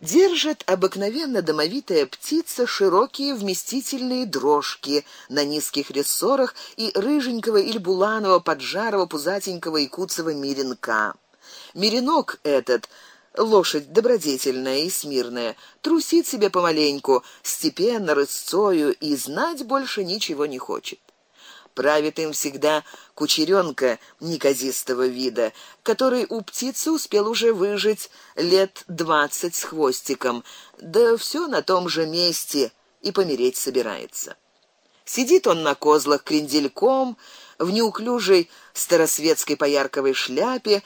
Держит обыкновенно домовитая птица широкие вместительные дрожки на низких рессорах и рыженького или буланого поджарого пузатенького и куцого миренка. Миренок этот лошадь добродетельная и смирная, трусит себе помаленьку, степенно рысцою и знать больше ничего не хочет. Правит им всегда кучерёнка неказистого вида, который у птицы успел уже выжить лет двадцать с хвостиком, да все на том же месте и помереть собирается. Сидит он на козлах крендельком в неуклюжей старосветской поярковой шляпе,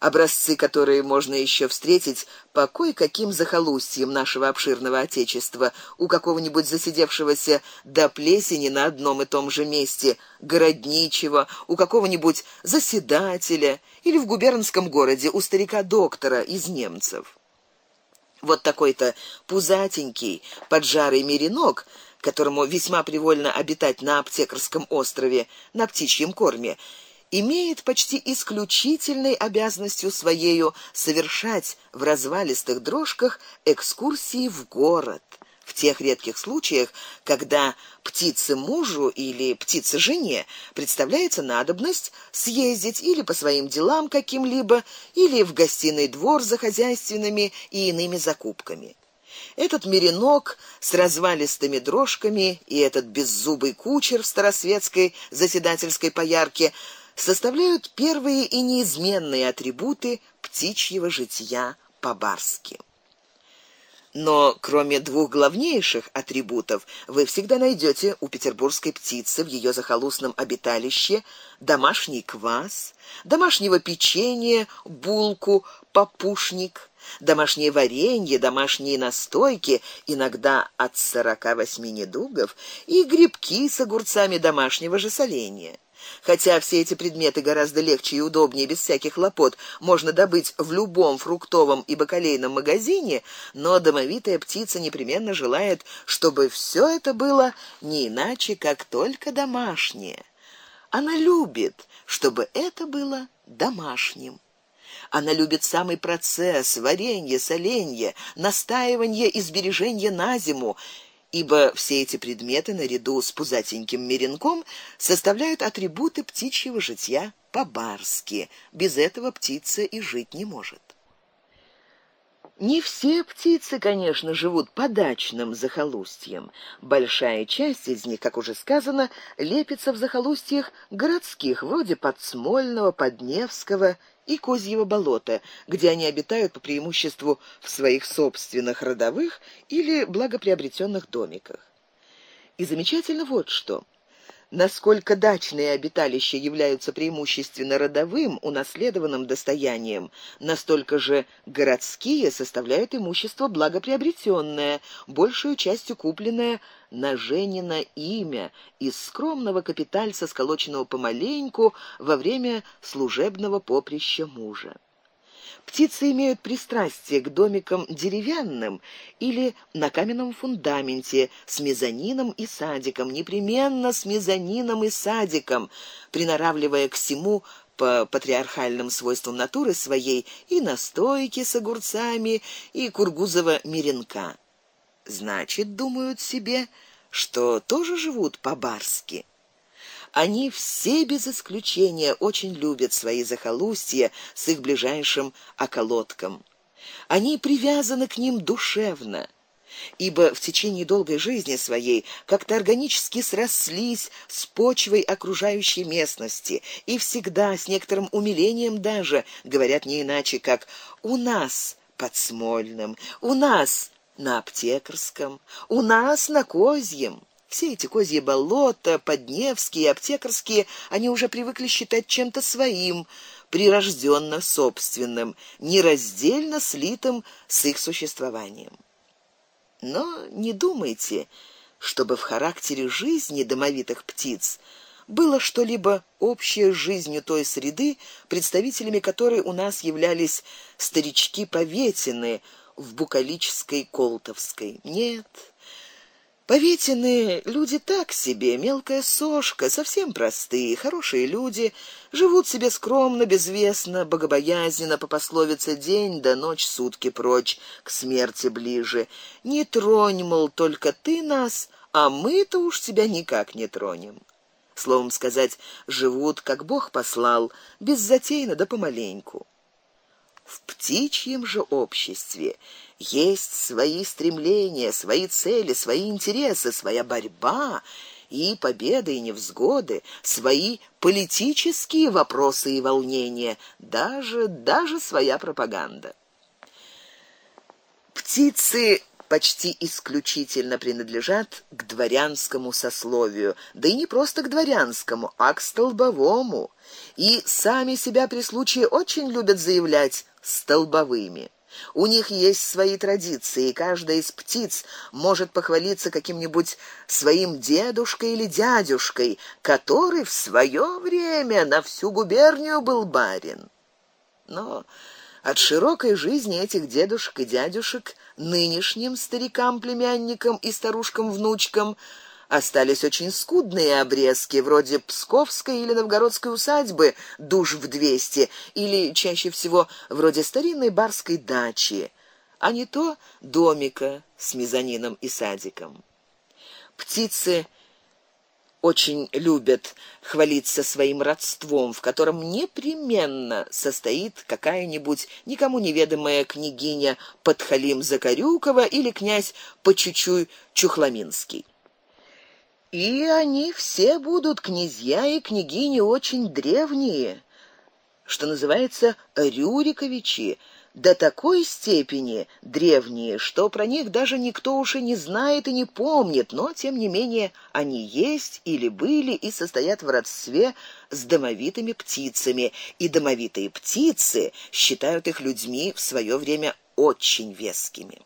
образцы, которые можно еще встретить по кое-каким захолустьям нашего обширного отечества, у какого-нибудь засидевшегося до плесени на одном и том же месте городничего, у какого-нибудь заседателя или в губернском городе у старика-доктора из немцев. Вот такой-то пузатенький, поджарый меринок, которому весьма привольно обитать на аптекарском острове на птичьем корме, имеет почти исключительной обязанностью своею совершать в развалистых дрожках экскурсии в город. В тех редких случаях, когда птице мужу или птице жене представляется надобность съездить или по своим делам каким-либо, или в гостиный двор за хозяйственными и иными закупками. Этот меринок с развалистыми дрожками и этот беззубый кучер в старосветской заседательской поярке составляют первые и неизменные атрибуты птичьего жития по-барски. Но кроме двух главнейших атрибутов, вы всегда найдете у петербургской птицы в ее захолустном обиталище домашний квас, домашнего печенья, булку, попушник, домашнее варенье, домашние настойки, иногда от сорока восьми недугов, и грибки с огурцами домашнего же соления. Хотя все эти предметы гораздо легче и удобнее без всяких хлопот можно добыть в любом фруктовом и бакалейном магазине, но домовитая птица непременно желает, чтобы все это было не иначе, как только домашнее. Она любит, чтобы это было домашним. Она любит самый процесс варенья, соленья, настаивания и сбережения на зиму ибо все эти предметы наряду с пузатеньким меренком составляют атрибуты птичьего житья по-барски. Без этого птица и жить не может. Не все птицы, конечно, живут по дачным захолустьям. Большая часть из них, как уже сказано, лепится в захолустьях городских, вроде Подсмольного, Подневского и Козьего болота, где они обитают по преимуществу в своих собственных родовых или благоприобретенных домиках. И замечательно вот что: насколько дачные обиталища являются преимущественно родовым, унаследованным достоянием, настолько же городские составляют имущество благоприобретенное, большую частью купленное на Женина имя из скромного капитальца, сколоченного помаленьку во время служебного поприща мужа. Птицы имеют пристрастие к домикам деревянным или на каменном фундаменте с мезонином и садиком, непременно с мезонином и садиком, приноравливая к всему по патриархальным свойствам натуры своей и настойки с огурцами, и кургузова меренка. Значит, думают себе, что тоже живут по-барски. Они все без исключения очень любят свои захолустья с их ближайшим околотком. Они привязаны к ним душевно, ибо в течение долгой жизни своей как-то органически срослись с почвой окружающей местности и всегда с некоторым умилением даже говорят не иначе, как у нас под Смольным, у нас на Аптекарском, у нас на Козьем. Все эти козьи болота, подневские, аптекарские, они уже привыкли считать чем-то своим, прирожденно собственным, нераздельно слитым с их существованием. Но не думайте, чтобы в характере жизни домовитых птиц было что-либо общее с жизнью той среды, представителями которой у нас являлись старички поветины в Букалической Колтовской. Нет, Поветины люди так себе, мелкая сошка, совсем простые, хорошие люди, живут себе скромно, безвестно, богобоязненно по пословице день да ночь сутки прочь, к смерти ближе. Не тронь, мол, только ты нас, а мы-то уж тебя никак не тронем. Словом сказать, живут, как Бог послал, беззатейно да помаленьку. В птичьем же обществе есть свои стремления, свои цели, свои интересы, своя борьба и победы и невзгоды, свои политические вопросы и волнения, даже даже своя пропаганда. Птицы почти исключительно принадлежат к дворянскому сословию, да и не просто к дворянскому, а к столбовому, и сами себя при случае очень любят заявлять столбовыми. У них есть свои традиции, и каждая из птиц может похвалиться каким-нибудь своим дедушкой или дядюшкой, который в свое время на всю губернию был барин. Но от широкой жизни этих дедушек и дядюшек нынешним старикам-племянникам и старушкам-внучкам остались очень скудные обрезки, вроде Псковской или Новгородской усадьбы, душ в двести, или чаще всего вроде старинной барской дачи, а не то домика с мезонином и садиком. Птицы очень любят хвалиться своим родством, в котором непременно состоит какая-нибудь никому неведомая княгиня Подхалим Закарюкова или князь Почучуй Чухламинский. И они все будут князья и княгини очень древние, что называется Рюриковичи, до такой степени древние, что про них даже никто уже не знает и не помнит, но тем не менее они есть или были и состоят в родстве с домовитыми птицами, и домовитые птицы считают их людьми в свое время очень вескими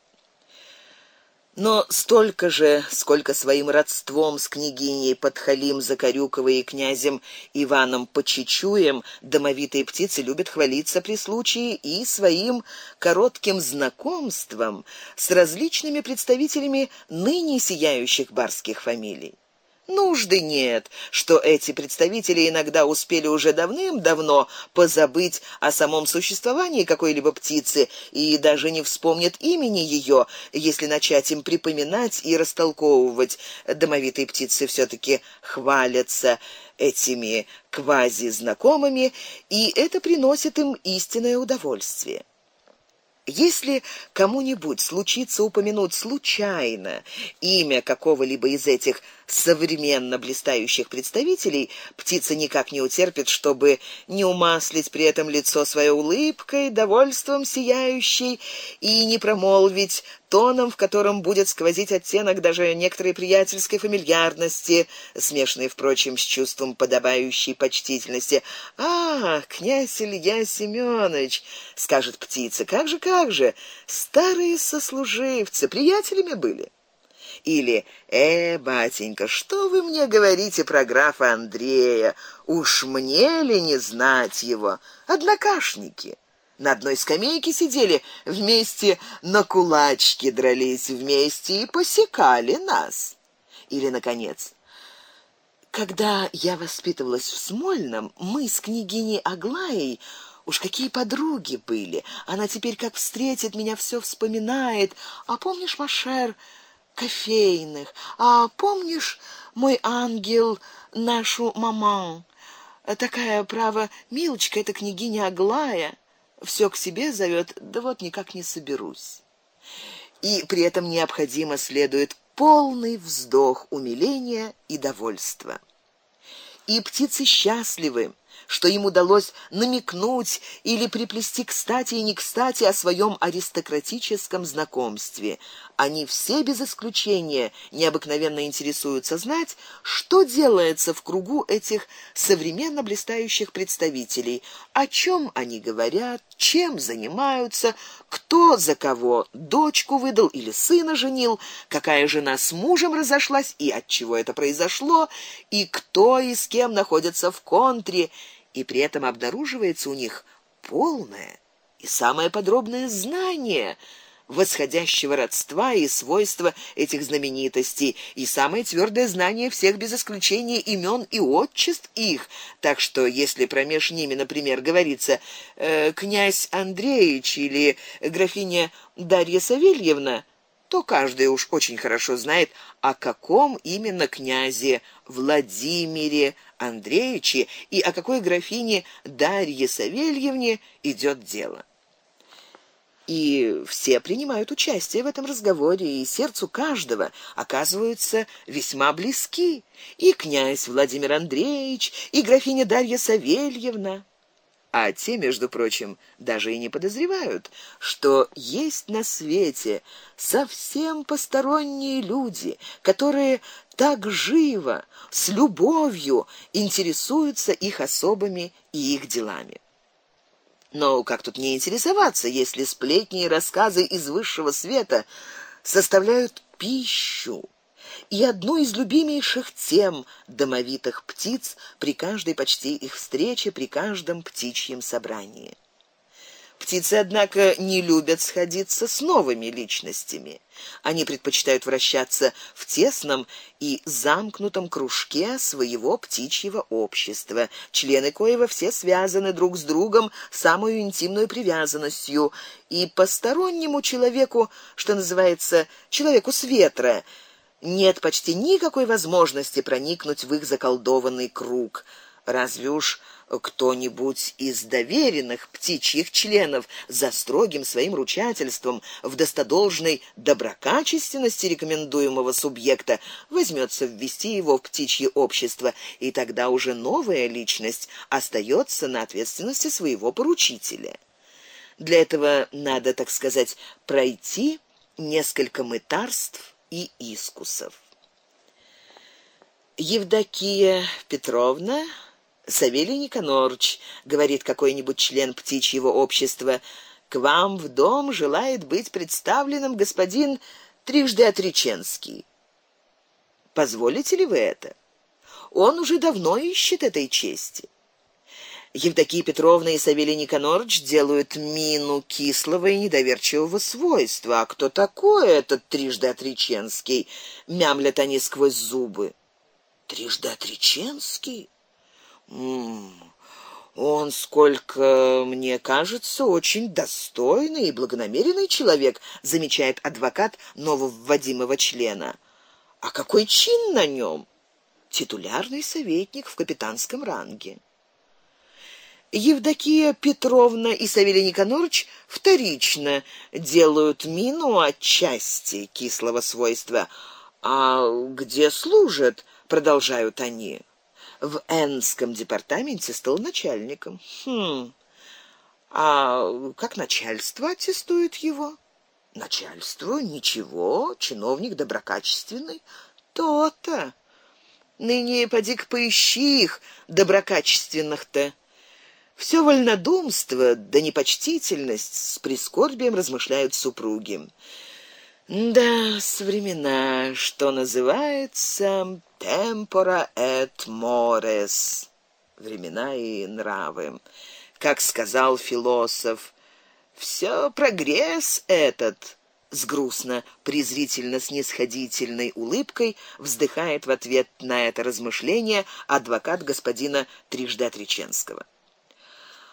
но столько же, сколько своим родством с княгиней Подхалим Закарюковой и князем Иваном Почечуем домовитые птицы любят хвалиться при случае и своим коротким знакомством с различными представителями ныне сияющих барских фамилий. Нужды нет, что эти представители иногда успели уже давным-давно позабыть о самом существовании какой-либо птицы и даже не вспомнят имени ее, если начать им припоминать и растолковывать. Домовитые птицы все таки хвалятся этими квази-знакомыми, и это приносит им истинное удовольствие. Если кому-нибудь случится упомянуть случайно имя какого-либо из этих современно блистающих представителей, птица никак не утерпит, чтобы не умаслить при этом лицо своей улыбкой, довольством сияющей и не промолвить тоном, в котором будет сквозить оттенок даже некоторой приятельской фамильярности, смешанной, впрочем, с чувством подобающей почтительности. А, князь Илья Семёныч, скажет птица. Как же, как же? Старые сослуживцы, приятелями были. Или: "Э, батенька, что вы мне говорите про графа Андрея? Уж мне ли не знать его? Однокашники. На одной скамейке сидели, вместе на кулачки дрались вместе и посекали нас". Или наконец: когда я воспитывалась в Смольном, мы с княгиней Аглаей Уж какие подруги были. Она теперь как встретит меня, все вспоминает. А помнишь, Машер, кофейных. А помнишь, мой ангел, нашу маман? Такая право милочка эта княгиня Аглая, все к себе зовет, да вот никак не соберусь. И при этом необходимо следует полный вздох умиления и довольства. И птицы счастливы, что им удалось намекнуть или приплести кстати и не кстати о своем аристократическом знакомстве. Они все без исключения необыкновенно интересуются знать, что делается в кругу этих современно блистающих представителей, о чем они говорят, чем занимаются, кто за кого дочку выдал или сына женил, какая жена с мужем разошлась и от чего это произошло, и кто и с кем находится в контре и при этом обнаруживается у них полное и самое подробное знание восходящего родства и свойства этих знаменитостей, и самое твердое знание всех без исключения имен и отчеств их. Так что если промеж ними, например, говорится э, князь Андреевич или графиня Дарья Савельевна, то каждый уж очень хорошо знает, о каком именно князе Владимире Андреевиче и о какой графине Дарье Савельевне идет дело. И все принимают участие в этом разговоре, и сердцу каждого оказываются весьма близки. И князь Владимир Андреевич, и графиня Дарья Савельевна. А те, между прочим, даже и не подозревают, что есть на свете совсем посторонние люди, которые так живо, с любовью интересуются их особами и их делами. Но как тут не интересоваться, если сплетни и рассказы из высшего света составляют пищу и одну из любимейших тем домовитых птиц при каждой почти их встрече, при каждом птичьем собрании. Птицы, однако, не любят сходиться с новыми личностями. Они предпочитают вращаться в тесном и замкнутом кружке своего птичьего общества, члены коего все связаны друг с другом самой интимной привязанностью, и постороннему человеку, что называется, человеку с ветра, нет почти никакой возможности проникнуть в их заколдованный круг. Разве уж кто-нибудь из доверенных птичьих членов за строгим своим ручательством в достодолжной доброкачественности рекомендуемого субъекта возьмется ввести его в птичье общество, и тогда уже новая личность остается на ответственности своего поручителя. Для этого надо, так сказать, пройти несколько мытарств и искусов. Евдокия Петровна Савелий Никонорович, говорит какой-нибудь член птичьего общества, к вам в дом желает быть представленным господин трижды Отреченский. Позволите ли вы это? Он уже давно ищет этой чести. Евдокия Петровна и Савелий Никонорович делают мину кислого и недоверчивого свойства. А кто такой этот трижды Отреченский? Мямлят они сквозь зубы. Трижды Отреченский? Он, сколько мне кажется, очень достойный и благонамеренный человек, замечает адвокат нововводимого члена. А какой чин на нем? Титулярный советник в капитанском ранге. Евдокия Петровна и Савелий Никонорович вторично делают мину отчасти кислого свойства. А где служат, продолжают они в Энском департаменте стал начальником. Хм. А как начальство аттестует его? Начальство ничего, чиновник доброкачественный. То-то. Ныне поди-ка поищи их, доброкачественных-то. Все вольнодумство да непочтительность с прискорбием размышляют супруги. Да, времена, что называется, tempora et mores. Времена и нравы. Как сказал философ, все прогресс этот с грустно презрительно снисходительной улыбкой вздыхает в ответ на это размышление адвокат господина Трижды Отреченского.